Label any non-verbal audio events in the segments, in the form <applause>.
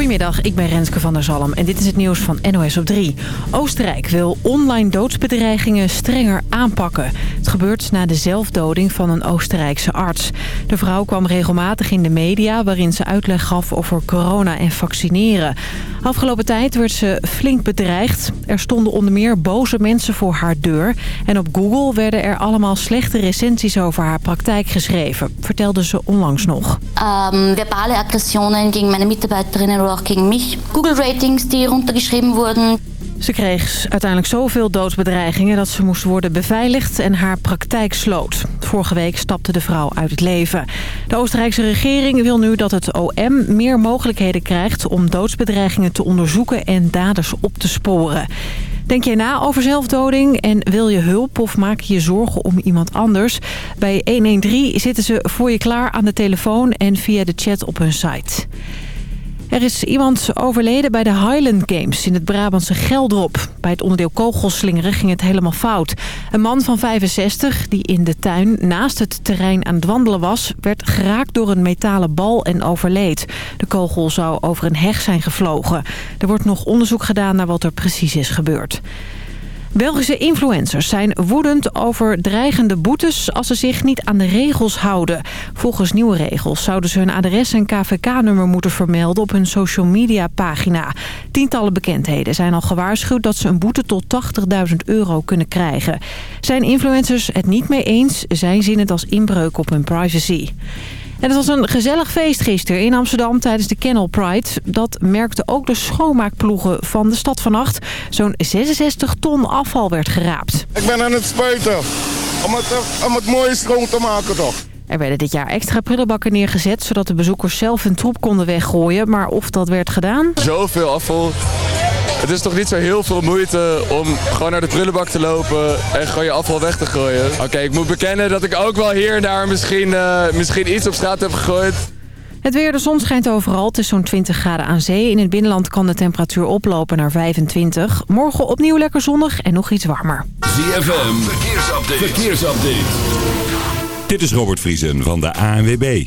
Goedemiddag, ik ben Renske van der Zalm en dit is het nieuws van NOS op 3. Oostenrijk wil online doodsbedreigingen strenger aanpakken. Het gebeurt na de zelfdoding van een Oostenrijkse arts. De vrouw kwam regelmatig in de media waarin ze uitleg gaf over corona en vaccineren. Afgelopen tijd werd ze flink bedreigd. Er stonden onder meer boze mensen voor haar deur. En op Google werden er allemaal slechte recensies over haar praktijk geschreven, vertelde ze onlangs nog. Um, verbale aggressionen tegen mijn Mitarbeiterinnen mich. Google-ratings die runtergeschrieben wurden. Ze kreeg uiteindelijk zoveel doodsbedreigingen dat ze moest worden beveiligd en haar praktijk sloot. Vorige week stapte de vrouw uit het leven. De Oostenrijkse regering wil nu dat het OM meer mogelijkheden krijgt om doodsbedreigingen te onderzoeken en daders op te sporen. Denk jij na over zelfdoding en wil je hulp of maak je zorgen om iemand anders? Bij 113 zitten ze voor je klaar aan de telefoon en via de chat op hun site. Er is iemand overleden bij de Highland Games in het Brabantse Geldrop. Bij het onderdeel kogelslingeren ging het helemaal fout. Een man van 65 die in de tuin naast het terrein aan het wandelen was... werd geraakt door een metalen bal en overleed. De kogel zou over een heg zijn gevlogen. Er wordt nog onderzoek gedaan naar wat er precies is gebeurd. Belgische influencers zijn woedend over dreigende boetes als ze zich niet aan de regels houden. Volgens nieuwe regels zouden ze hun adres en KVK-nummer moeten vermelden op hun social media pagina. Tientallen bekendheden zijn al gewaarschuwd dat ze een boete tot 80.000 euro kunnen krijgen. Zijn influencers het niet mee eens? Zij zien het als inbreuk op hun privacy. En het was een gezellig feest gisteren in Amsterdam tijdens de Kennel Pride. Dat merkte ook de schoonmaakploegen van de stad vannacht. Zo'n 66 ton afval werd geraapt. Ik ben aan het spuiten om het, om het mooie schoon te maken toch. Er werden dit jaar extra prullenbakken neergezet... zodat de bezoekers zelf hun troep konden weggooien. Maar of dat werd gedaan? Zoveel afval. Het is toch niet zo heel veel moeite om gewoon naar de prullenbak te lopen en gewoon je afval weg te gooien. Oké, ik moet bekennen dat ik ook wel hier en daar misschien, uh, misschien iets op straat heb gegooid. Het weer, de zon schijnt overal. Het is zo'n 20 graden aan zee. In het binnenland kan de temperatuur oplopen naar 25. Morgen opnieuw lekker zonnig en nog iets warmer. ZFM, verkeersupdate. verkeersupdate. Dit is Robert Vriesen van de ANWB.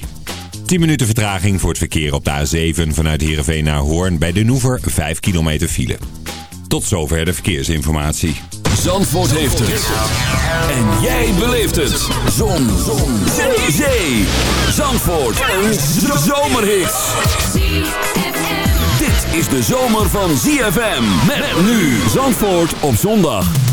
10 minuten vertraging voor het verkeer op de A7 vanuit Heerenveen naar Hoorn bij de Noever 5 kilometer file. Tot zover de verkeersinformatie. Zandvoort heeft het. En jij beleeft het. Zon. Zon. Zee. Zee. Zandvoort. Een zomerhit. Dit is de zomer van ZFM. Met nu Zandvoort op zondag.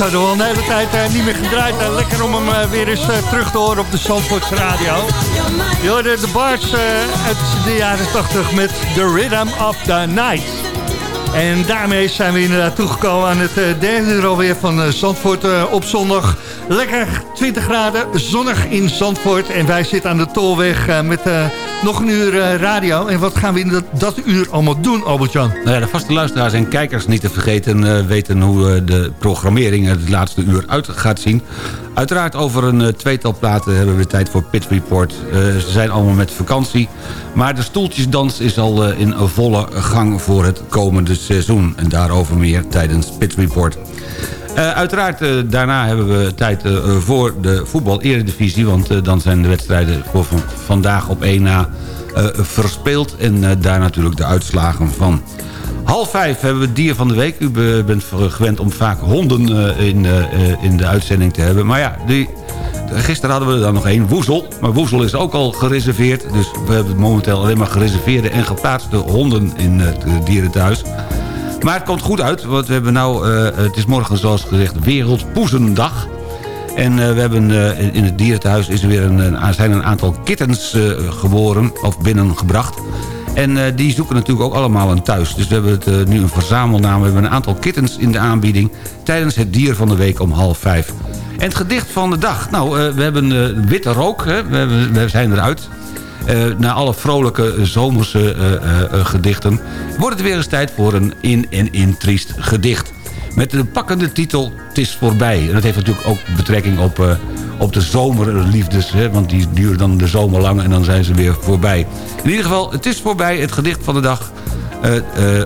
hadden we al een hele tijd eh, niet meer gedraaid. Lekker om hem eh, weer eens eh, terug te horen op de Zandvoorts Radio. De Bards eh, uit de jaren 80 met The Rhythm of the Night. En daarmee zijn we inderdaad toegekomen aan het derde uur alweer van Zandvoort op zondag. Lekker 20 graden, zonnig in Zandvoort. En wij zitten aan de Tolweg met eh, nog een uur eh, radio. En wat gaan we in dat, dat uur allemaal doen, Albert-Jan? Nou ja, de vaste luisteraars en kijkers niet te vergeten... eh, weten hoe eh, de programmering het laatste uur uit gaat zien. Uiteraard over een tweetal platen hebben we tijd voor Pit Report. Ze zijn allemaal met vakantie. Maar de stoeltjesdans is al in volle gang voor het komende seizoen. En daarover meer tijdens Pit Report. Eh, uiteraard, eh, daarna hebben we tijd eh, voor de voetbal-eredivisie... want dan zijn de wedstrijden voor van- vandaag op 1 na verspeeld... en daar natuurlijk de uitslagen van. Half vijf hebben we het dier van de week. U be- bent gewend om vaak honden in, in de uitzending te hebben. Maar ja, die, gisteren hadden we er dan nog één, Woezel. Maar Woezel is ook al gereserveerd. Dus we hebben momenteel alleen maar gereserveerde en geplaatste honden in het dierenthuis. Maar het komt goed uit, want we hebben nou, eh, het is morgen zoals gezegd Wereldpoezendag. En eh, we hebben eh, in het dierenthuis is er weer een, een- aantal kittens geboren of binnengebracht. En die zoeken natuurlijk ook allemaal een thuis. Dus we hebben het, nu een verzamelnaam. We hebben een aantal kittens in de aanbieding... tijdens het dier van de week om half vijf. En het gedicht van de dag. Nou, we hebben witte rook. Hè? We zijn eruit. Eh, na alle vrolijke zomerse eh, eh, gedichten... wordt het weer eens tijd voor een in- en intriest gedicht. Met de pakkende titel Het is voorbij. En dat heeft natuurlijk ook betrekking op, op de zomerliefdes. Hè? Want die duren dan de zomer lang en dan zijn ze weer voorbij. In ieder geval, het is voorbij. Het gedicht van de dag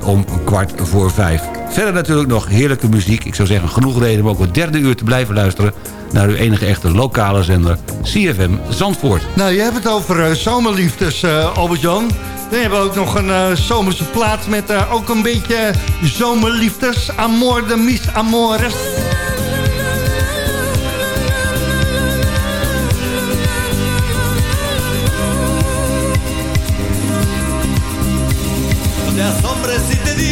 om kwart voor vijf. Verder natuurlijk nog heerlijke muziek. Ik zou zeggen, genoeg reden om ook het derde uur te blijven luisteren... naar uw enige echte lokale zender, CFM Zandvoort. Nou, je hebt het over eh, zomerliefdes, eh, Albert-Jan. Dan hebben we ook nog een eh, zomerse plaat met ook een beetje zomerliefdes. Amor de mis amores.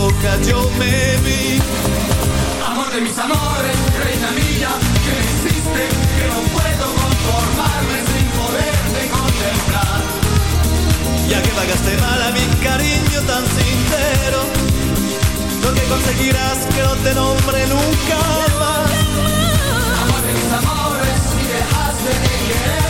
boca yo me vi. Amor de mis amores, reina mía, que me hiciste, que no puedo conformarme sin poderte contemplar. Ya que pagaste mal a mi cariño tan sincero, lo que conseguirás que no te nombre nunca más. Amor de mis amores, si dejaste de quererme,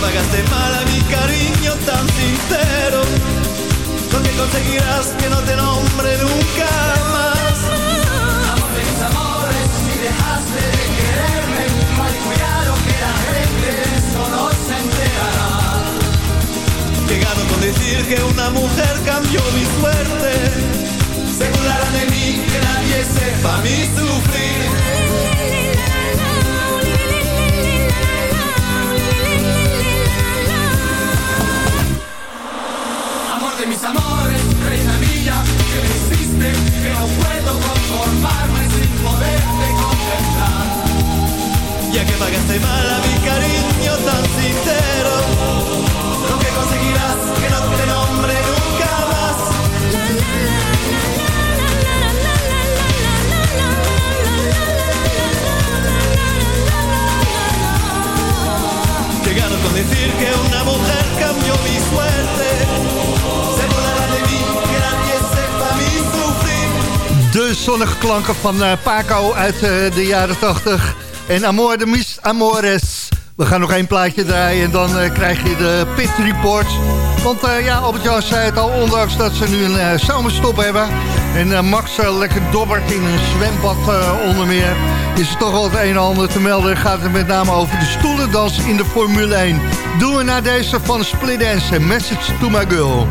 Pagaste mal a mi cariño tan sincero, lo que conseguirás que no te nombre nunca más. Amor de mis amores, si dejaste de quererme, mal cuidado que la gente de eso no se enterará. Que gano con decir que una mujer cambió mi suerte. Se burlarán de mí, zonnige klanken van eh, Paco uit eh, de jaren 80. En Amor de Mis Amores. We gaan nog één plaatje draaien en dan eh, krijg je de Pit Report. Want ja, Albert-Jan zei het al, ondanks dat ze nu een zomerstop hebben... en Max lekker dobbert in een zwembad onder meer... is er toch wel het een en ander te melden. Gaat het met name over de stoelendans in de Formule 1. Doen we naar deze van Split Dance, Message to my girl.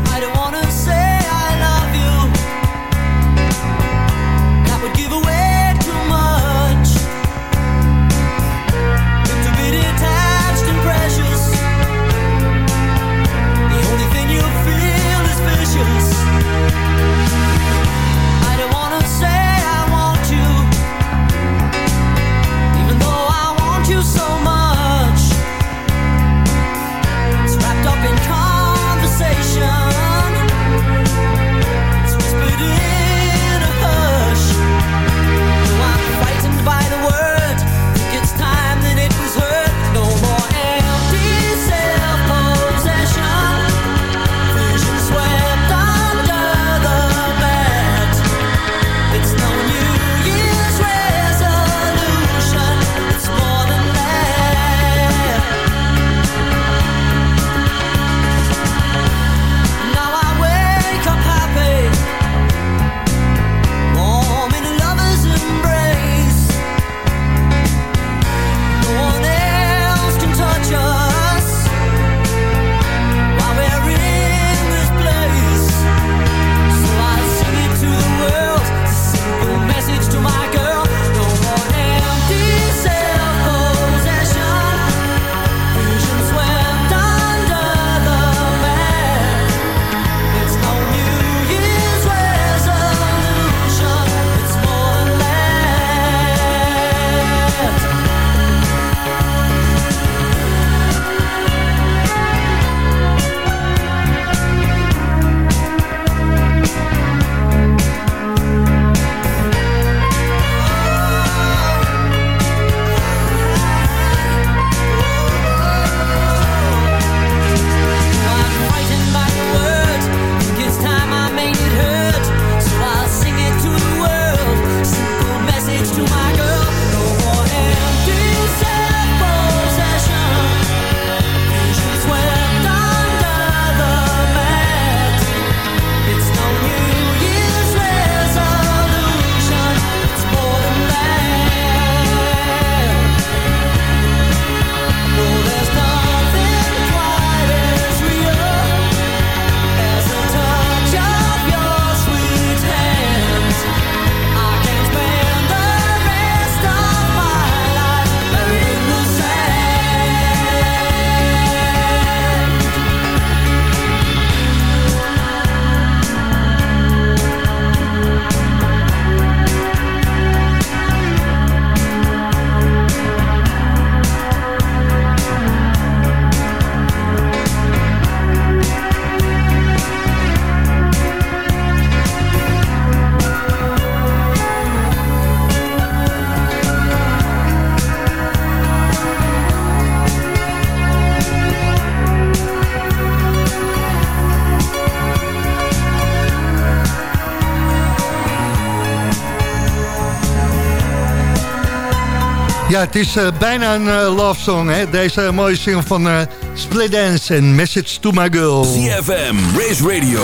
Ja, het is eh, bijna een eh, love song, hè? Deze mooie single van uh, Split Dance en Message to My Girl. CFM, Race Radio,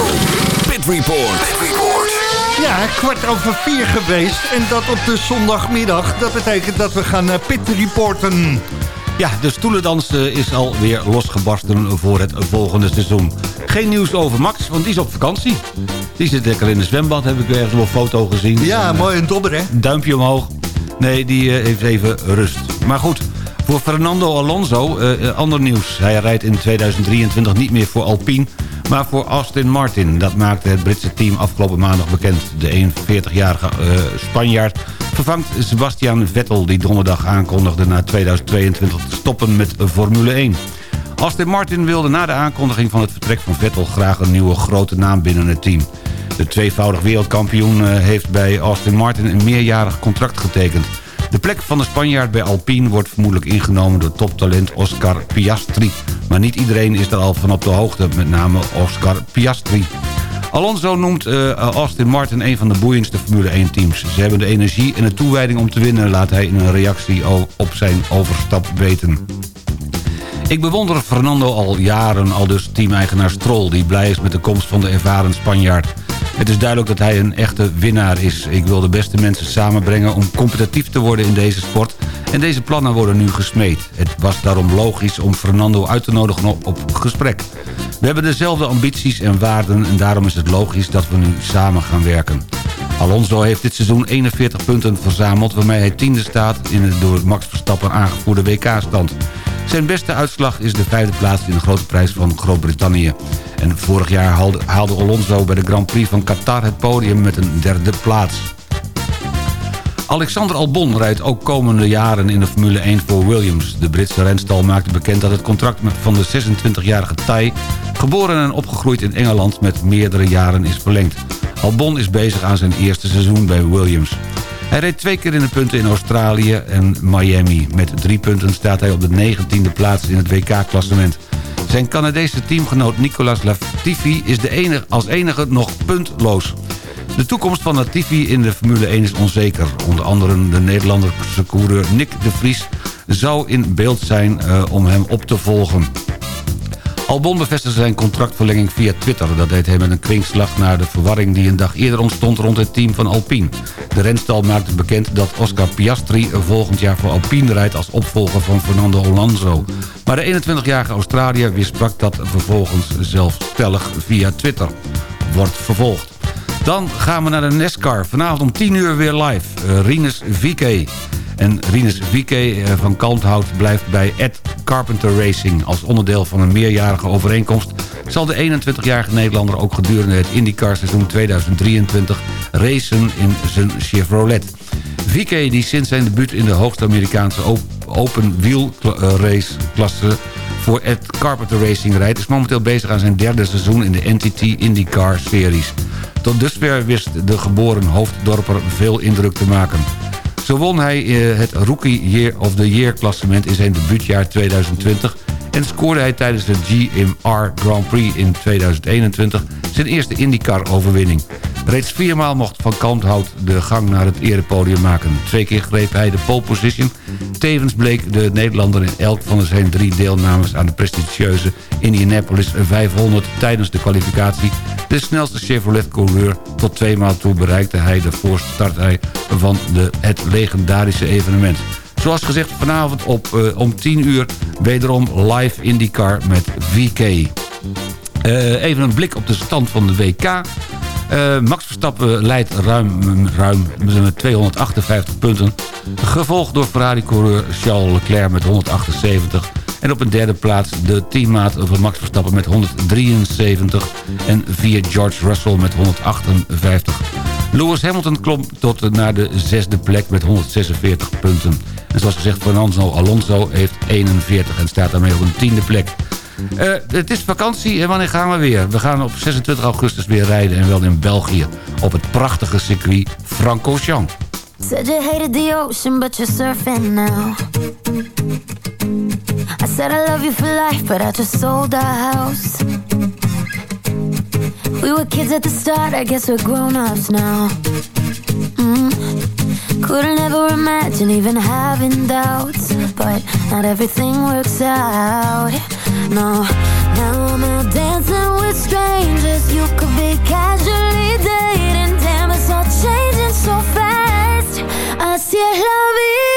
Pit Report. Pit Report. Ja, kwart over vier geweest en dat op de zondagmiddag. Dat betekent dat we gaan pit reporten. Ja, de stoelendans is alweer losgebarsten voor het volgende seizoen. Geen nieuws over Max, want die is op vakantie. Die zit lekker in de zwembad, heb ik ergens op een foto gezien. Ja, mooi een dobber, hè? Duimpje omhoog. Nee, die uh, heeft even rust. Maar goed, voor Fernando Alonso, uh, ander nieuws. Hij rijdt in 2023 niet meer voor Alpine, maar voor Aston Martin. Dat maakte het Britse team afgelopen maandag bekend. De 41-jarige uh, Spanjaard vervangt Sebastian Vettel... die donderdag aankondigde na 2022 te stoppen met Formule 1. Aston Martin wilde na de aankondiging van het vertrek van Vettel... graag een nieuwe grote naam binnen het team. De tweevoudig wereldkampioen eh, heeft bij Aston Martin een meerjarig contract getekend. De plek van de Spanjaard bij Alpine wordt vermoedelijk ingenomen door toptalent Oscar Piastri. Maar niet iedereen is er al van op de hoogte, met name Oscar Piastri. Alonso noemt uh, Aston Martin een van de boeiendste Formule 1 teams. Ze hebben de energie en de toewijding om te winnen... laat hij in een reactie op zijn overstap weten. Ik bewonder Fernando al jaren, al dus team-eigenaar Stroll... die blij is met de komst van de ervaren Spanjaard. Het is duidelijk dat hij een echte winnaar is. Ik wil de beste mensen samenbrengen om competitief te worden in deze sport... en deze plannen worden nu gesmeed. Het was daarom logisch om Fernando uit te nodigen op, gesprek. We hebben dezelfde ambities en waarden... en daarom is het logisch dat we nu samen gaan werken. Alonso heeft dit seizoen 41 punten verzameld... waarmee hij tiende staat in de door Max Verstappen aangevoerde WK-stand. Zijn beste uitslag is de vijfde plaats in de grote prijs van Groot-Brittannië. En vorig jaar haalde, Alonso bij de Grand Prix van Qatar het podium met een derde plaats. Alexander Albon rijdt ook komende jaren in de Formule 1 voor Williams. De Britse renstal maakte bekend dat het contract van de 26-jarige Thai... geboren en opgegroeid in Engeland met meerdere jaren is verlengd. Albon is bezig aan zijn eerste seizoen bij Williams. Hij reed twee keer in de punten in Australië en Miami. Met drie punten staat hij op de 19e plaats in het WK-klassement. Zijn Canadese teamgenoot Nicolas Latifi is de enige, als enige nog puntloos. De toekomst van Latifi in de Formule 1 is onzeker. Onder andere de Nederlandse coureur Nick de Vries zou in beeld zijn uh, om hem op te volgen. Albon bevestigde zijn contractverlenging via Twitter. Dat deed hij met een kwinkslag naar de verwarring die een dag eerder ontstond rond het team van Alpine. De renstal maakte bekend dat Oscar Piastri volgend jaar voor Alpine rijdt als opvolger van Fernando Alonso. Maar de 21-jarige Australiër weersprak dat vervolgens zelfstellig via Twitter. Wordt vervolgd. Dan gaan we naar de NASCAR. Vanavond om 10 uur weer live. Rinus VK. En Rinus Wieke eh, van Kalmthout blijft bij Ed Carpenter Racing. Als onderdeel van een meerjarige overeenkomst... zal de 21-jarige Nederlander ook gedurende het IndyCar seizoen 2023 racen in zijn Chevrolet. Wieke, die sinds zijn debuut in de hoogste Amerikaanse open wheel eh, race klasse voor Ed Carpenter Racing rijdt... is momenteel bezig aan zijn derde seizoen in de NTT IndyCar Series. Tot dusver wist de geboren hoofddorper veel indruk te maken. Zo won hij eh, het Rookie Year of the Year klassement in zijn debuutjaar 2020... en scoorde hij tijdens de GMR Grand Prix in 2021 zijn eerste IndyCar-overwinning. Reeds viermaal mocht Van Kalmthout de gang naar het erepodium maken. Twee keer greep hij de pole position. Tevens bleek de Nederlander in elk van zijn drie deelnames... aan de prestigieuze Indianapolis 500 tijdens de kwalificatie... de snelste Chevrolet-coureur. Tot tweemaal toe bereikte hij de voorste startrij van de, het legendarische evenement. Zoals gezegd vanavond op, uh, om 10 uur wederom live IndyCar met VK. Uh, even een blik op de stand van de WK. Uh, Max Verstappen leidt ruim, ruim met 258 punten. Gevolgd door Ferrari-coureur Charles Leclerc met 178. En op een derde plaats de teammaat van Max Verstappen met 173. En vier George Russell met 158. Lewis Hamilton klom tot naar de zesde plek met 146 punten. En zoals gezegd, Fernando Alonso heeft 41 en staat daarmee op een tiende plek. Uh, het is vakantie en wanneer gaan we weer? We gaan op 26 augustus weer rijden en wel in België. Op het prachtige circuit Francorchamps. Said you hated the ocean, but you're surfing now. I said I love you for life, but I just sold our house. We were kids at the start, I guess we're grown-ups now. Mm. Couldn't ever imagine even having doubts, but not everything works out. No, now I'm out dancing with strangers. You could be casually dating, damn, it's all changing so fast. Así es la vida,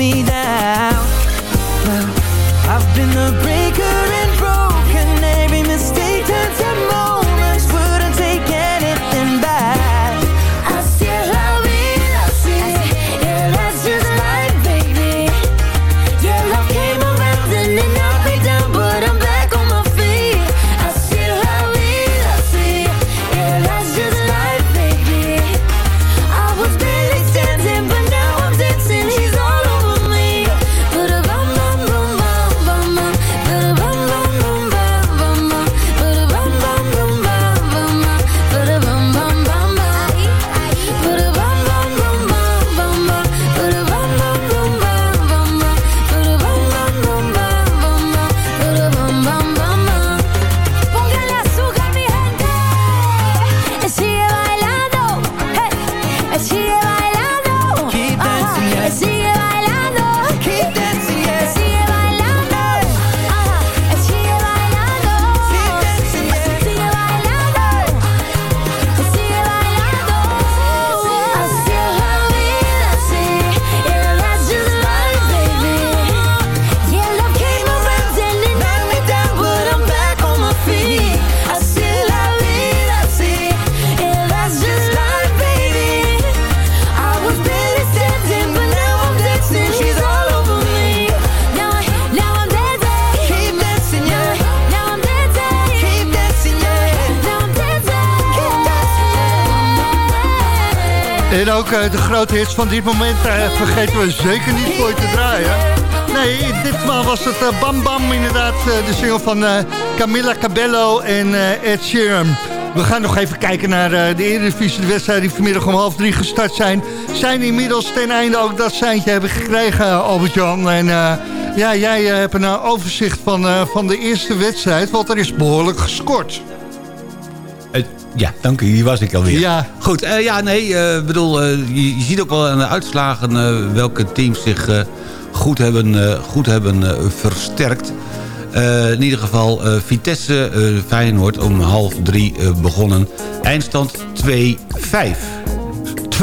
me down. Well, I've been the breaker de grote hits van dit moment eh, vergeten we zeker niet voor te draaien. Nee, ditmaal was het eh, Bam Bam inderdaad, eh, de single van eh, Camilla Cabello en eh, Ed Sheeran. We gaan nog even kijken naar eh, de Eredivisie, de wedstrijden die vanmiddag om half drie gestart zijn. Zijn inmiddels ten einde ook dat seintje hebben gekregen, Albert-Jan. En eh, ja, jij eh, hebt een eh, overzicht van, eh, van de eerste wedstrijd, want er is behoorlijk gescoord. Ja, dank u. Hier was ik alweer. Ja. Goed, eh, ja, nee, eh, bedoel, eh, je, je ziet ook wel aan de uitslagen welke teams zich goed hebben, goed hebben versterkt. In ieder geval Vitesse, Feyenoord om half drie begonnen. Eindstand 2-5.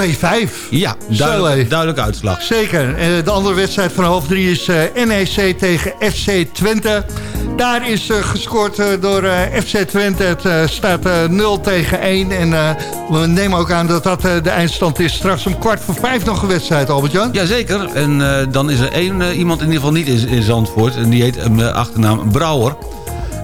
2-5. Ja, duidelijk, duidelijke uitslag. Zeker. Eh, de andere wedstrijd van half drie is eh, NEC tegen FC Twente. Daar is eh, gescoord door FC Twente. Het staat eh, 0 tegen 1. En we nemen ook aan dat dat de eindstand is. Straks om kwart voor vijf nog een wedstrijd, Albert-Jan. Jazeker, en dan is er één iemand in ieder geval niet in, in Zandvoort. En die heet een achternaam Brouwer.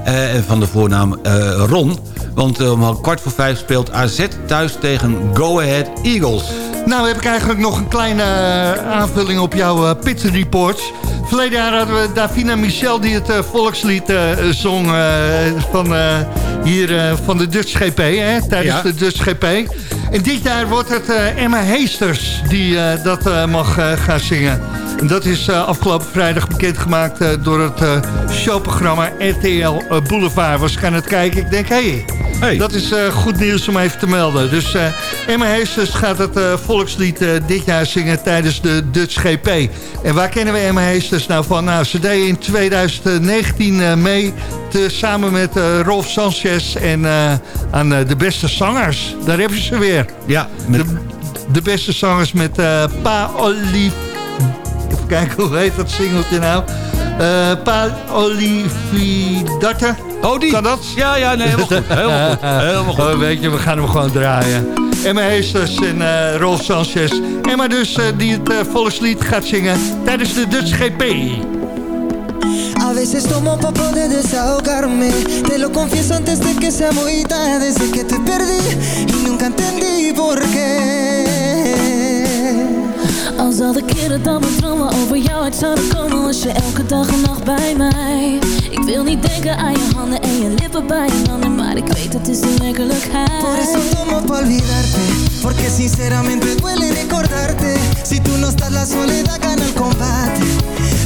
Eh, van de voornaam eh, Ron. Want eh, om kwart voor vijf speelt AZ thuis tegen Go Ahead Eagles. Nou heb ik eigenlijk nog een kleine eh, aanvulling op jouw eh, pit report. Verleden jaar hadden we Davina Michel die het eh, volkslied zong van, hier van de Dutch GP, hè, tijdens Ja. de Dutch GP. En dit jaar wordt het Emma Heesters die dat mag gaan zingen. En dat is afgelopen vrijdag bekendgemaakt door het showprogramma RTL Boulevard. Was ik aan het kijken, ik denk, hé, hey, Hey. dat is eh, goed nieuws om even te melden. Dus eh, Emma Heesters gaat het eh, volkslied dit jaar zingen tijdens de Dutch GP. En waar kennen we Emma Heesters nou van? Nou, ze deed in 2019 eh, mee te, samen met Rolf Sanchez en aan de beste zangers. Daar hebben ze weer. Ja, met, De, de beste zangers met Pa. Even kijken, hoe heet dat singeltje nou? Pa Olividarte. Oh, die? Kan dat? Ja, ja, nee, helemaal goed. Helemaal goed. <laughs> Helemaal goed. Oh, weet je, we gaan hem gewoon draaien. Emma Heesters en eh Rolf Sanchez. Emma dus, eh, die het eh, volkslied gaat zingen tijdens de Dutch GP. A veces tomo pa poder desahogarme Te lo confieso antes de que sea muy tarde Desde que te perdí y nunca entendí por qué Als al de keren dat mijn dromen over jou uit zouden komen Was je elke dag en nacht bij mij. Ik wil niet denken aan je handen en je lippen bij je handen Maar ik weet het is de werkelijkheid. Por eso tomo pa olvidarte Porque sinceramente duele recordarte. Si tú no estás la soledad gana el combate.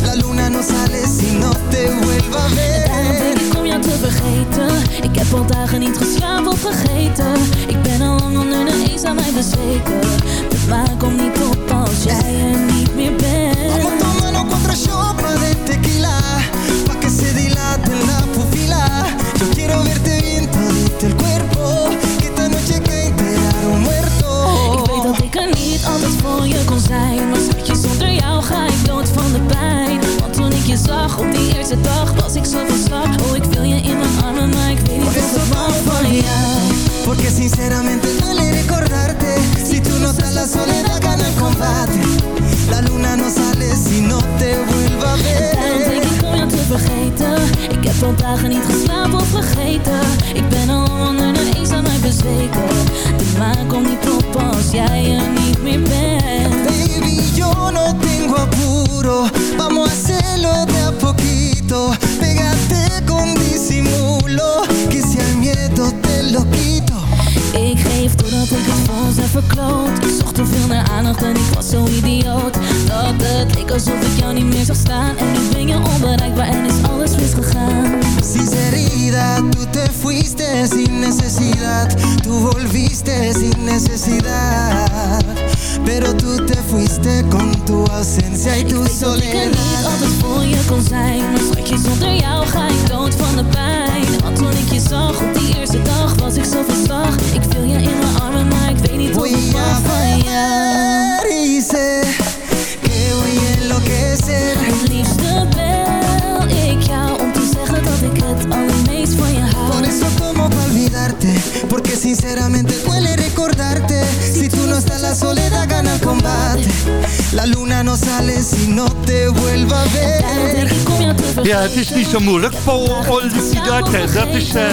La luna no sale si no te vuelva a Daarom denk ver ik om jou te vergeten. Ik heb al dagen niet geslapen of vergeten. Ik ben al lang onder de eens aan mij bezweken De maan komt niet op als jij er niet meer bent Vamos tomando contra chopa de tequila Pa' que se dilate la pupila. Yo quiero verte bien todito el cuerpo Que esta noche enterar un muerto. Ik weet dat ik er niet altijd voor je kon zijn Maar schatje, zonder jou ga ik dood van de pijn Want toen ik je zag op die eerste dag Was ik zo van slag Oh, ik wil je in mijn armen Maar ik weet niet of ik pa van jou Porque sinceramente duele recordarte. Si tú no estás la soledad gana el combate. La luna no sale si no te vuelva a Daarom denk ver ik om jou te vergeten. Ik heb al dagen niet geslapen of vergeten. Ik ben al onder de eens aan mij bezweken. De maan komt niet op als jij er niet meer bent. Baby, yo no tengo apuro. Vamos a hacerlo de a poquito. Pégate con disimulo. Que si al miedo te lo quito Ik geef doordat ik het voor ons heb verkloot. Ik zocht te veel naar aandacht en ik was zo idioot. Dat het leek alsof ik jou niet meer zag staan. En nu ben je onbereikbaar en is alles misgegaan. Sinceridad, tú te fuiste sin necesidad. Tú volviste sin necesidad. Pero tú te fuiste con tu ausencia y tu Ik weet dat ik er niet soledad. altijd voor je kon zijn. Maar schatje, zonder jou ga ik dood van de pijn. Want toen ik je zag op die eerste dag is niet zo moeilijk. Paul Olvidarte, dat is eh,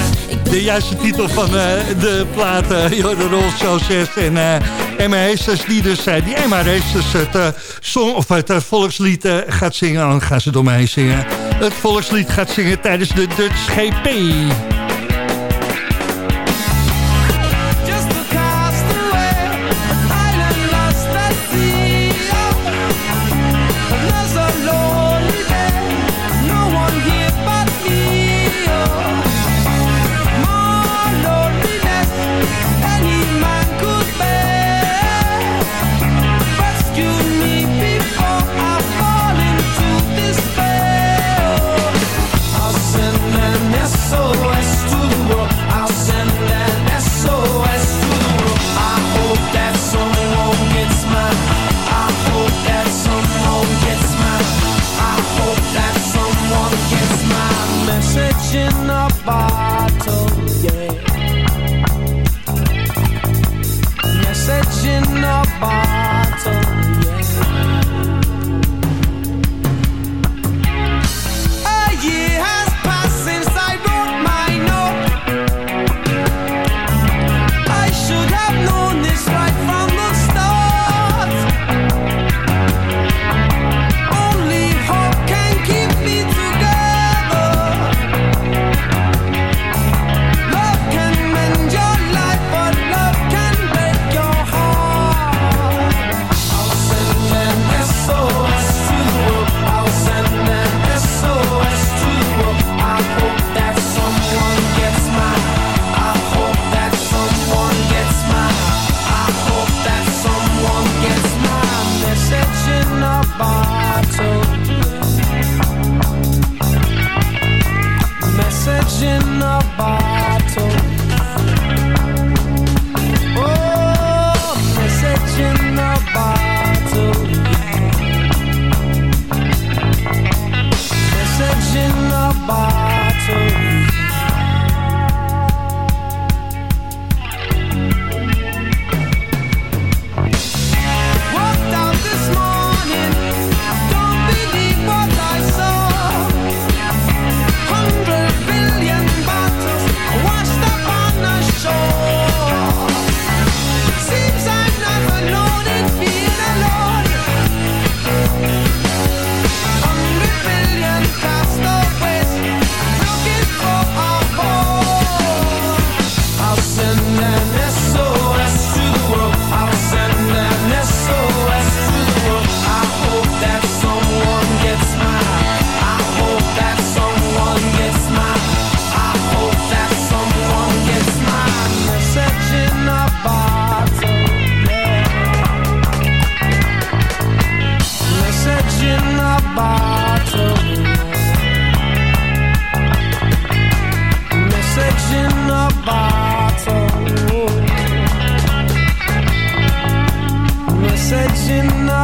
de juiste titel van eh, de plaat. Uh, de Rolls Sanchez en eh, Emma Heesters, die dus die Emma Heesters het, song, of het volkslied gaat zingen. Oh, dan gaan ze door mij zingen. Het volkslied gaat zingen tijdens de Dutch GP.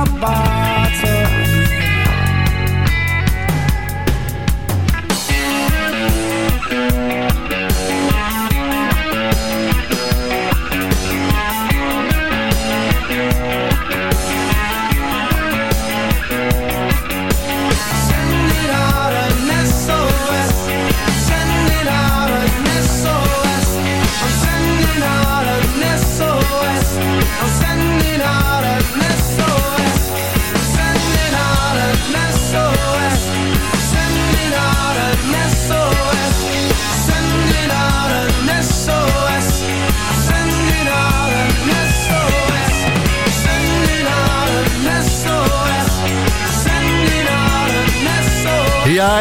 In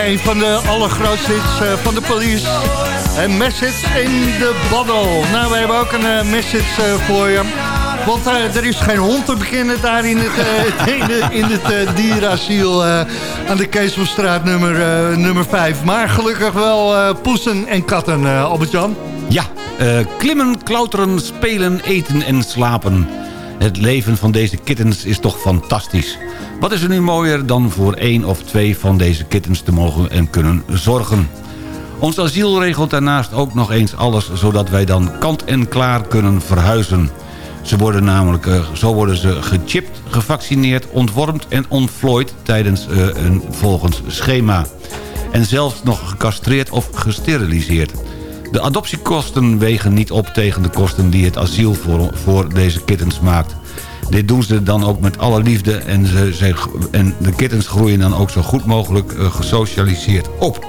een van de allergrootste hits eh, van de police. Een message in the bottle. Nou, we hebben ook een eh, message eh, voor je. Want eh, er is geen hond te beginnen daar in het, eh, <laughs> in, het dierasiel aan de Keesomstraat nummer, nummer 5. Maar gelukkig wel poesen en katten, Albert-Jan. Ja, klimmen, klauteren, spelen, eten en slapen. Het leven van deze kittens is toch fantastisch. Wat is er nu mooier dan voor één of twee van deze kittens te mogen en kunnen zorgen? Ons asiel regelt daarnaast ook nog eens alles... zodat wij dan kant en klaar kunnen verhuizen. Ze worden namelijk, eh, zo worden ze gechipt, gevaccineerd, ontwormd en ontvlooid... tijdens eh, een volgens schema. En zelfs nog gecastreerd of gesteriliseerd. De adoptiekosten wegen niet op tegen de kosten die het asiel voor, voor deze kittens maakt. Dit doen ze dan ook met alle liefde en, ze, en de kittens groeien dan ook zo goed mogelijk eh, gesocialiseerd op.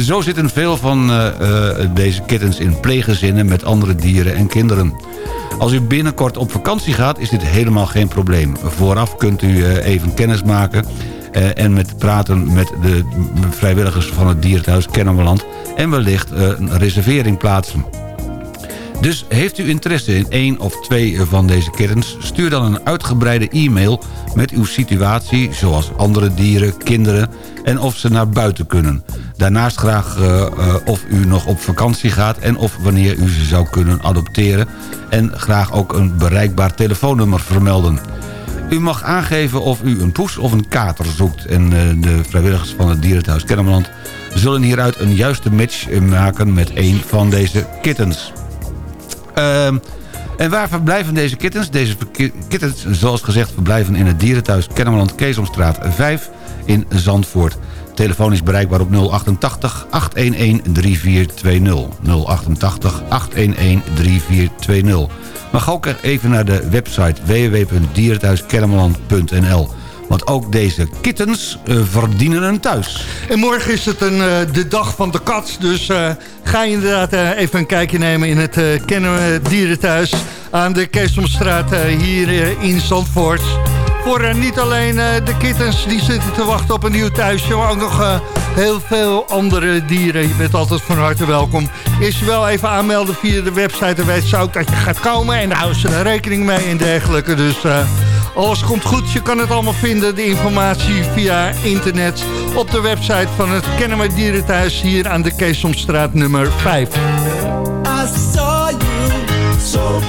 Zo zitten veel van eh, eh, deze kittens in pleeggezinnen met andere dieren en kinderen. Als u binnenkort op vakantie gaat is dit helemaal geen probleem. Vooraf kunt u even kennis maken en met praten met de vrijwilligers van het dierenthuis Kennemerland... en wellicht een reservering plaatsen. Dus heeft u interesse in één of twee van deze kittens... stuur dan een uitgebreide e-mail met uw situatie... zoals andere dieren, kinderen en of ze naar buiten kunnen. Daarnaast graag eh, eh, of u nog op vakantie gaat... en of wanneer u ze zou kunnen adopteren... en graag ook een bereikbaar telefoonnummer vermelden. U mag aangeven of u een poes of een kater zoekt... en eh, de vrijwilligers van het Dierenthuis Kennemerland... zullen hieruit een juiste match maken met een van deze kittens. Ehm, en waar verblijven deze kittens? Deze kittens, zoals gezegd, verblijven in het dierenthuis Kennemerland Keesomstraat 5 in Zandvoort. Telefoon is bereikbaar op 088 811 3420. 088 811 3420. Maar ga ook even naar de website www.dierenthuiskennemerland.nl. Want ook deze kittens eh, verdienen een thuis. En morgen is het een, eh, de dag van de kat. Dus eh, ga je inderdaad even een kijkje nemen in het Kennen Dierenthuis... aan de Keesomstraat hier in Zandvoort. Voor niet alleen de kittens die zitten te wachten op een nieuw thuisje... maar ook nog heel veel andere dieren. Je bent altijd van harte welkom. Eerst je wel even aanmelden via de website. Dan weet ze ook dat je gaat komen en daar houden ze er rekening mee en dergelijke. Dus... alles komt goed, je kan het allemaal vinden, de informatie via internet... op de website van het Kennemer Dierenthuis hier aan de Keesomstraat nummer 5. I saw so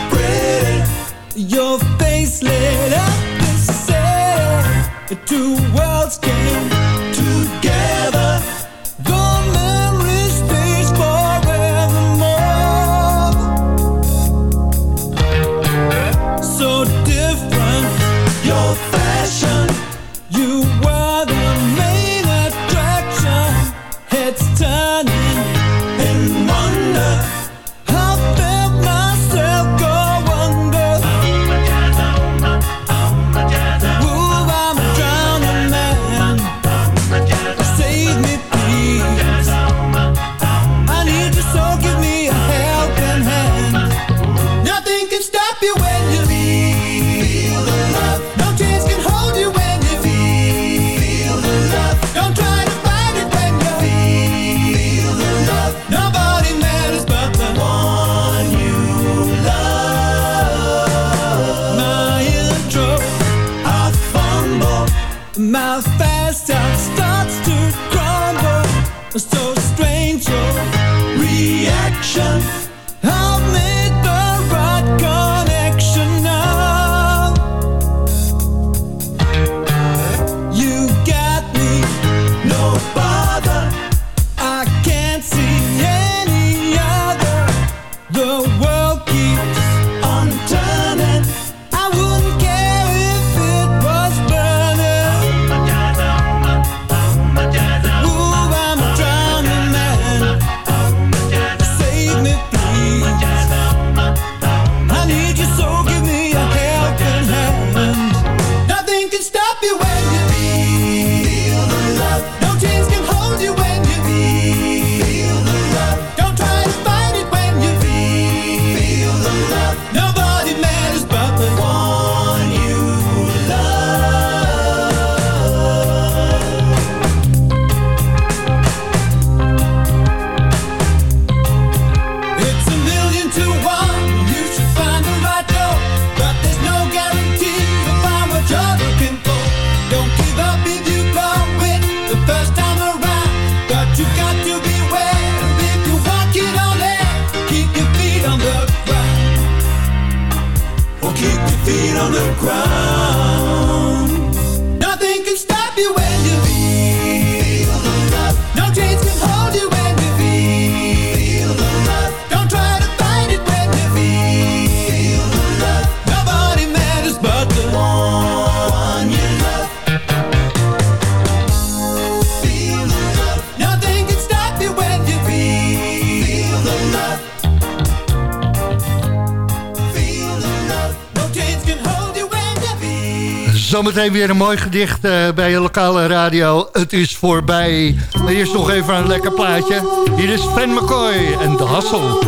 zometeen weer een mooi gedicht eh, bij je lokale radio. Het is voorbij. Maar eerst nog even een lekker plaatje. Hier is Van McCoy en De Hassel.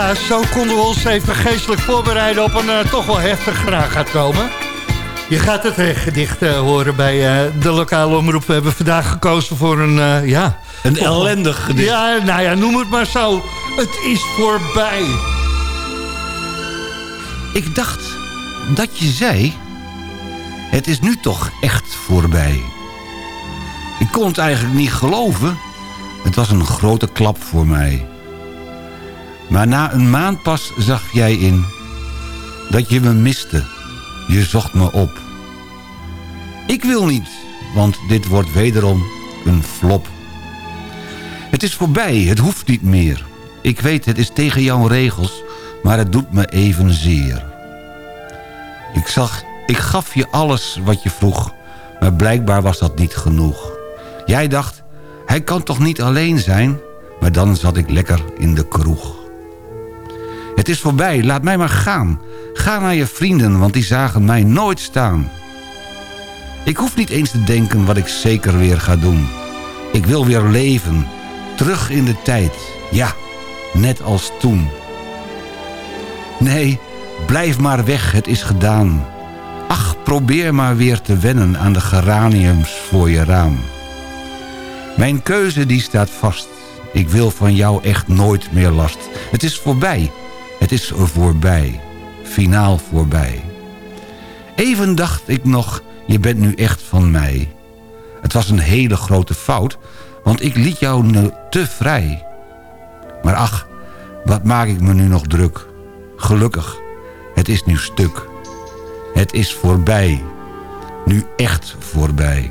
Ja, zo konden we ons even geestelijk voorbereiden op een uh, toch wel heftig graag gaat komen. Je gaat het uh, gedicht uh, horen bij de lokale omroep. We hebben vandaag gekozen voor een, ja... Een ellendig gedicht. Ja, nou ja, noem het maar zo. Het is voorbij. Ik dacht dat je zei... Het is nu toch echt voorbij. Ik kon het eigenlijk niet geloven. Het was een grote klap voor mij. Maar na een maand pas zag jij in... dat je me miste. Je zocht me op. Ik wil niet, want dit wordt wederom een flop. Het is voorbij, het hoeft niet meer. Ik weet, het is tegen jouw regels, maar het doet me evenzeer. Ik, zag, ik gaf je alles wat je vroeg, maar blijkbaar was dat niet genoeg. Jij dacht, hij kan toch niet alleen zijn? Maar dan zat ik lekker in de kroeg. Het is voorbij, laat mij maar gaan. Ga naar je vrienden, want die zagen mij nooit staan. Ik hoef niet eens te denken wat ik zeker weer ga doen. Ik wil weer leven, terug in de tijd. Ja, net als toen. Nee, blijf maar weg, het is gedaan. Ach, probeer maar weer te wennen aan de geraniums voor je raam. Mijn keuze die staat vast. Ik wil van jou echt nooit meer last. Het is voorbij. Het is voorbij. Finaal voorbij. Even dacht ik nog, je bent nu echt van mij. Het was een hele grote fout, want ik liet jou te vrij. Maar ach, wat maak ik me nu nog druk. Gelukkig, het is nu stuk. Het is voorbij. Nu echt voorbij.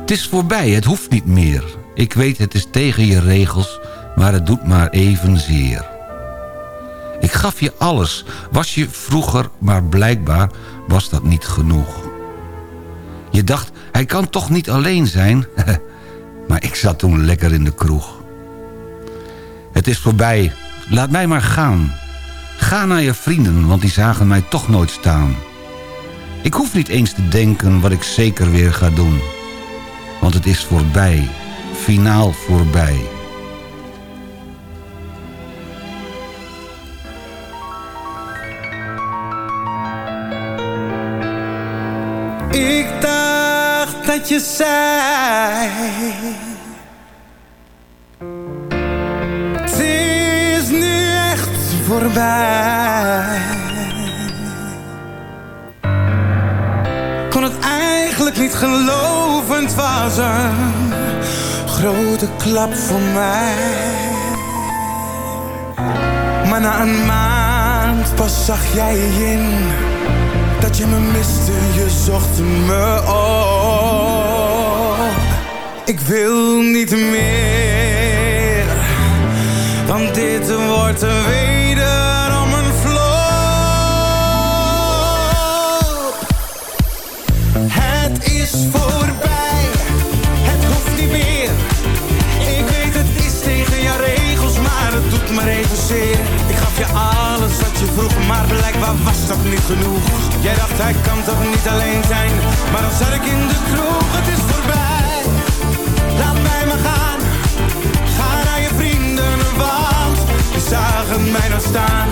Het is voorbij, het hoeft niet meer. Ik weet het is tegen je regels, maar het doet maar evenzeer. Ik gaf je alles, was je vroeger, maar blijkbaar was dat niet genoeg. Je dacht, hij kan toch niet alleen zijn? <laughs> maar ik zat toen lekker in de kroeg. Het is voorbij, laat mij maar gaan. Ga naar je vrienden, want die zagen mij toch nooit staan. Ik hoef niet eens te denken wat ik zeker weer ga doen. Want het is voorbij, finaal voorbij. Dat je zei Het is nu echt voorbij. Kon het eigenlijk niet geloven Het was een grote klap voor mij. Maar na een maand pas zag jij in dat je me miste, je zocht me op. Ik wil niet meer, want dit wordt wederom een flop. Het is voorbij, het hoeft niet meer. Ik weet het is tegen je regels, maar het doet maar even zeer. Ik gaf je alles wat je vroeg, maar blijkbaar was dat niet genoeg. Jij dacht hij kan toch niet alleen zijn Maar dan zat ik in de kroeg, het is voorbij Ga naar je vrienden, want Die zagen mij nog staan.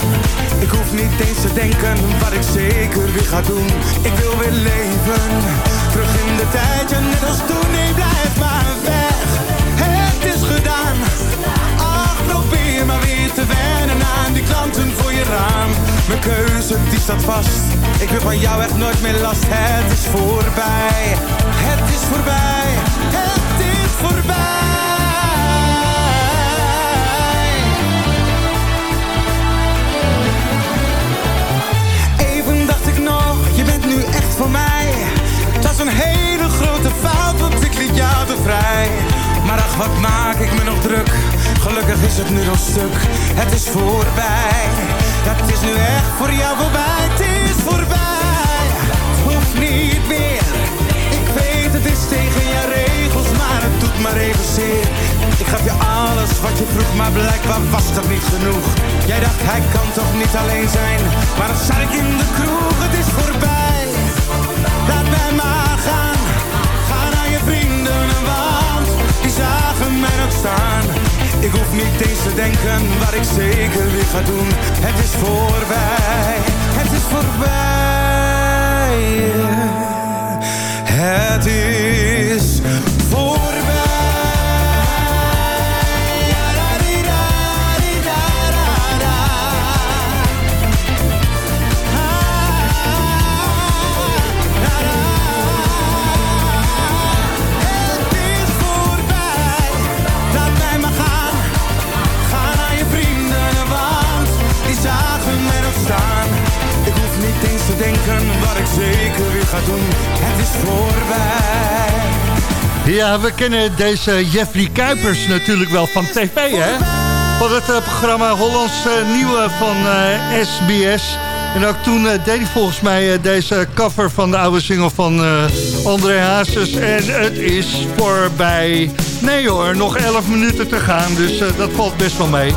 Ik hoef niet eens te denken Wat ik zeker weer ga doen. Ik wil weer leven. Terug in de tijd, ja net als toen Nee, blijf maar weg. Het is gedaan. Ach, probeer maar weer te wennen Aan die klanten voor je raam. Mijn keuze, die staat vast. Ik wil van jou echt nooit meer last. Het is voorbij. Het is voorbij. Het Het was een hele grote fout, want ik liet jou te vrij. Maar ach, wat maak ik me nog druk. Gelukkig is het nu nog stuk. Het is voorbij. Het is nu echt voor jou voorbij. Het is voorbij. Ik gaf je alles wat je vroeg, maar blijkbaar was dat niet genoeg. Jij dacht hij kan toch niet alleen zijn, maar dan zat ik in de kroeg. Het is voorbij. Laat mij maar gaan. Ga naar je vrienden, want die zagen mij nog staan. Ik hoef niet eens te denken wat ik zeker weer ga doen. Het is voorbij, het is voorbij. Het is voorbij. Te denken wat ik zeker weer ga doen. Het is voorbij. Ja, we kennen deze Jeffrey Kuipers natuurlijk wel van tv, hè? Van het eh, programma Hollands eh, Nieuwe van eh, SBS. En ook toen eh, deed hij volgens mij eh, deze cover van de oude single van eh, André Hazes. En het is voorbij. Nee hoor, nog 11 minuten te gaan, dus eh, dat valt best wel mee.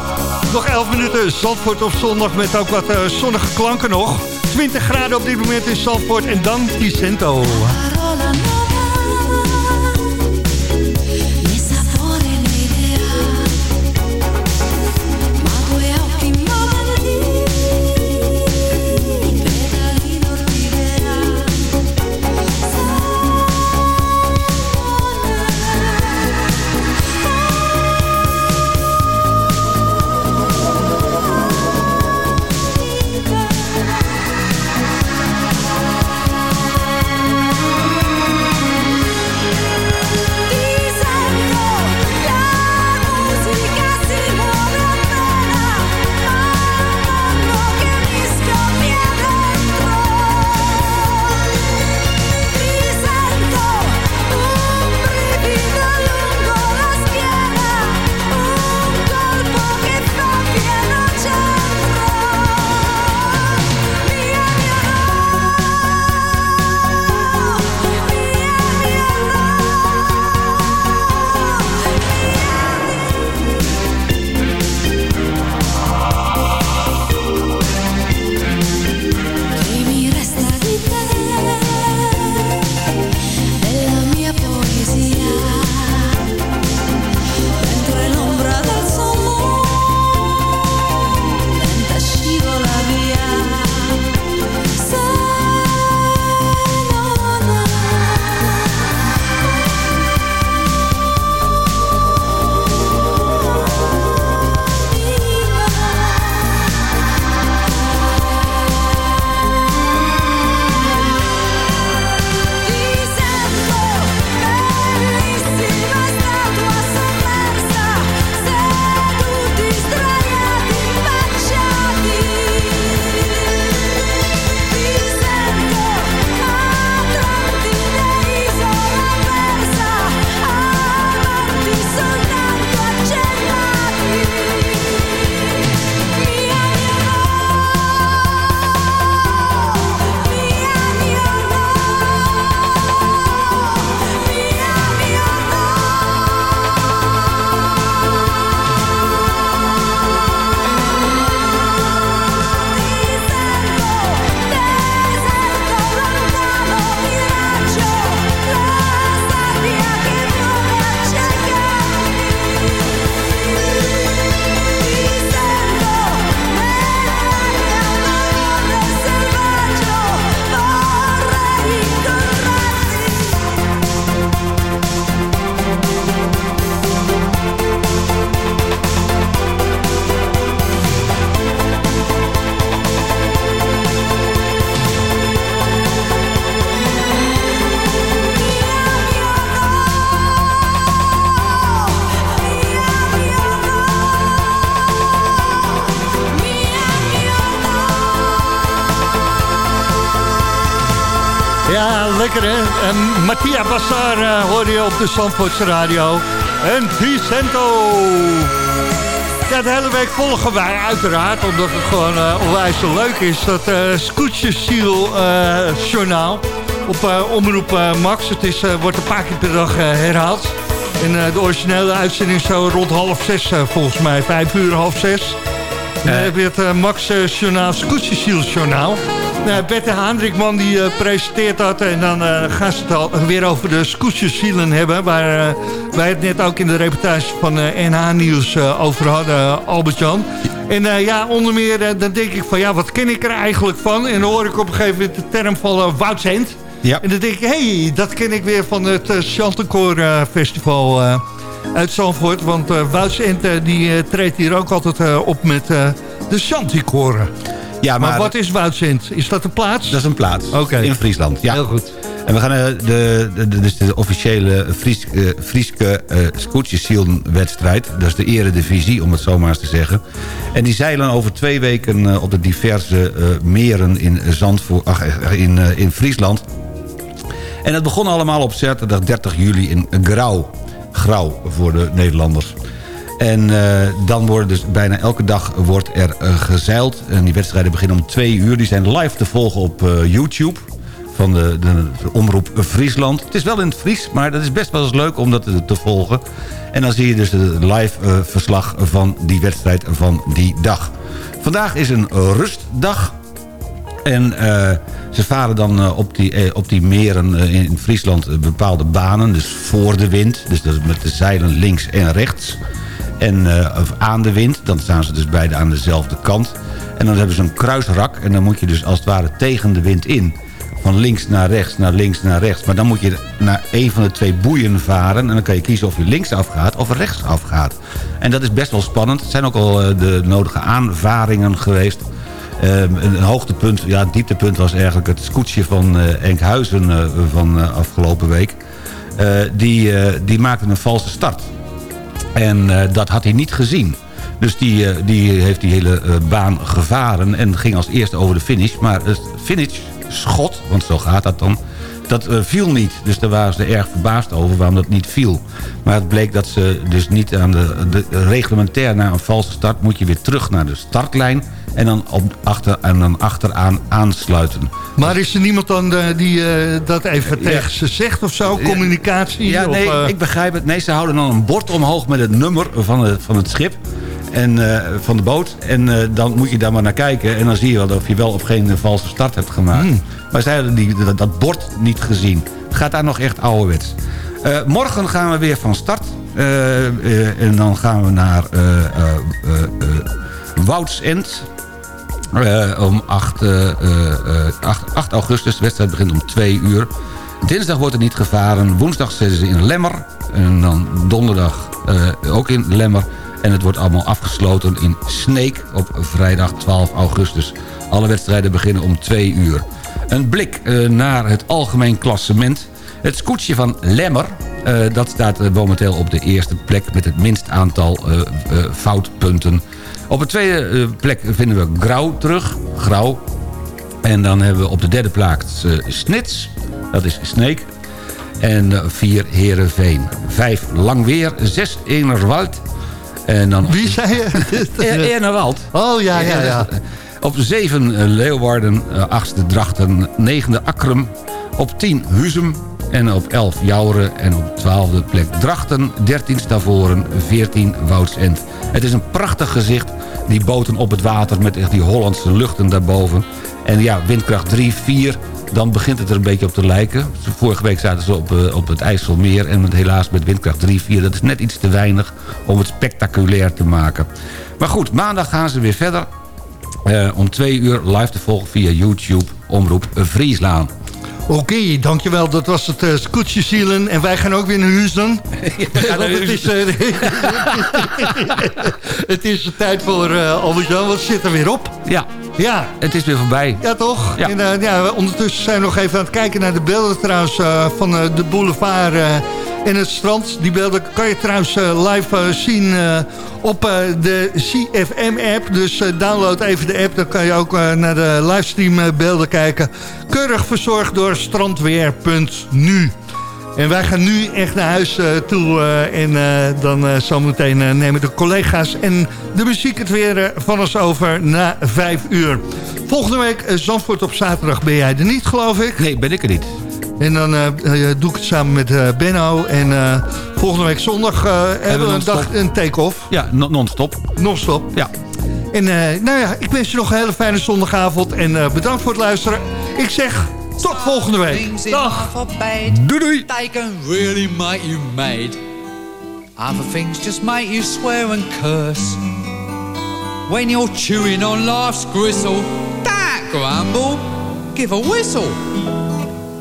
Nog 11 minuten Zandvoort op zondag met ook wat eh, zonnige klanken nog. 20 graden op dit moment in Zandvoort en dan Ticento. Hè. En Mattia Bassar eh, hoorde je op de Zandvoortse radio. En Vicento. Ja, de hele week volgen wij uiteraard, omdat het gewoon eh onwijs leuk is, dat eh Scootjesiel journaal op Omroep Max. Het is, wordt een paar keer per dag herhaald. En de originele uitzending is zo rond half zes volgens mij, vijf uur, half zes. En dan heb je het Max journaal, Scootjesiel journaal. Nou, Bette Hendrikman die eh, presenteert dat. En dan eh, gaan ze het al weer over de scootjeszielen hebben. Waar wij het net ook in de reportage van NH Nieuws over hadden, Albert-Jan. En ja, onder meer dan denk ik van ja, wat ken ik er eigenlijk van? En dan hoor ik op een gegeven moment de term van uh, Woudsend. Ja. En dan denk ik, hé, hey, dat ken ik weer van het uh, Chantecoor Festival uit Zandvoort. Want uh, Woudsend die treedt hier ook altijd op met de Chanticoren. Ja, maar, wat is Woudsend? Is dat een plaats? Dat is een plaats Oké. in Friesland. Ja. Heel goed. En we gaan de, de, de, dus de officiële Frieske, Frieske uh, wedstrijd. Dat is de eredivisie, om het zo maar eens te zeggen. En die zeilen over twee weken uh, op de diverse meren in, Zandvoort, ach, in, in Friesland. En het begon allemaal op zaterdag 30 juli in Grauw. Grauw voor de Nederlanders. En uh, dan worden dus bijna elke dag wordt er uh, gezeild. En die wedstrijden beginnen om twee uur. Die zijn live te volgen op uh, YouTube van de, de, omroep Friesland. Het is wel in het Fries, maar dat is best wel eens leuk om dat te, te volgen. En dan zie je dus het live verslag van die wedstrijd van die dag. Vandaag is een rustdag. En ze varen dan op, die, op die meren in Friesland bepaalde banen. Dus voor de wind. Dus met de zeilen links en rechts en uh, aan de wind. Dan staan ze dus beide aan dezelfde kant. En dan hebben ze een kruisrak. En dan moet je dus als het ware tegen de wind in. Van links naar rechts, naar links naar rechts. Maar dan moet je naar een van de twee boeien varen. En dan kan je kiezen of je links afgaat of rechts afgaat. En dat is best wel spannend. Het zijn ook al de nodige aanvaringen geweest. Uh, een hoogtepunt, ja, het dieptepunt was eigenlijk het scootje van uh, Enkhuizen van afgelopen week. die, die maakte een valse start. En uh, dat had hij niet gezien. Dus die, uh, die heeft die hele uh, baan gevaren en ging als eerste over de finish. Maar het finish schot, want zo gaat dat dan, dat viel niet. Dus daar waren ze erg verbaasd over waarom dat niet viel. Maar het bleek dat ze dus niet aan de, de reglementair na een valse start... moet je weer terug naar de startlijn en dan, op, achter, en dan achteraan aansluiten. Maar is er niemand dan uh, die uh, dat even tegen ze zegt of zo? Communicatie? Ja, nee, of, uh... ik begrijp het. Nee, ze houden dan een bord omhoog met het nummer van, het, van het schip. En van de boot. En dan moet je daar maar naar kijken. En dan zie je wel of je wel of geen valse start hebt gemaakt. Hmm. Maar zij hadden die, dat, dat, bord niet gezien. Gaat daar nog echt ouderwets. morgen gaan we weer van start. en dan gaan we naar Woudsend. Uh, om 8, uh, 8, 8, augustus. De wedstrijd begint om 2 uur. Dinsdag wordt er niet gevaren. Woensdag zitten ze in Lemmer. En dan donderdag ook in Lemmer. En het wordt allemaal afgesloten in Sneek op vrijdag 12 augustus. Alle wedstrijden beginnen om 2 uur. Een blik naar het algemeen klassement. Het scootje van Lemmer, dat staat momenteel op de eerste plek... met het minst aantal foutpunten op de tweede plek vinden we Grauw terug. Grauw. En dan hebben we op de derde plaats uh, Snits. Dat is Snake. En uh, vier Herenveen. Vijf Langweer. Zes Enerwald. En dan Wie zei je? <laughs> Enerwald. Oh ja, ja, ja. <laughs> Op zeven uh, Leeuwarden. achtste Drachten. Negende Akrum. Op tien Huzum. En op 11 Jouren en op 12e plek Drachten, 13 Stavoren, 14 Woudsend. Het is een prachtig gezicht, die boten op het water met echt die Hollandse luchten daarboven. En ja, windkracht 3, 4, dan begint het er een beetje op te lijken. Vorige week zaten ze op, uh, op het IJsselmeer en met, helaas met windkracht 3, 4. Dat is net iets te weinig om het spectaculair te maken. Maar goed, maandag gaan ze weer verder. Uh, om twee uur live te volgen via YouTube, Omroep Frieslaan. Oké, okay, dankjewel. Dat was het uh, Scootje Zielen. En wij gaan ook weer naar Huisden. <laughs> Ja, het, is, uh, <laughs> het is tijd voor uh, Albert-Jan. Wat zit er weer op? Ja, ja. het is weer voorbij. Ja, toch? Ja. En, uh, ja, ondertussen zijn we nog even aan het kijken naar de beelden trouwens van de boulevard en het strand. Die beelden kan je trouwens live zien op de CFM-app. Dus download even de app, dan kan je ook naar de livestream beelden kijken. Keurig verzorgd door strandweer.nu. En wij gaan nu echt naar huis toe. En dan zometeen nemen de collega's en de muziek het weer van ons over na vijf uur. Volgende week, Zandvoort op zaterdag, ben jij er niet, geloof ik? Nee, ben ik er niet. En dan doe ik het samen met Benno. En volgende week zondag hebben we een dag een take-off. Ja, non-stop. Non-stop. Ja. En eh, nou ja, ik wens je nog een hele fijne zondagavond. En eh, bedankt voor het luisteren. Ik zeg tot volgende week. Dag. Doei doei. Really make you mad. Other things just make you swear and curse. When you're chewing on life's gristle, don't grumble, give a whistle.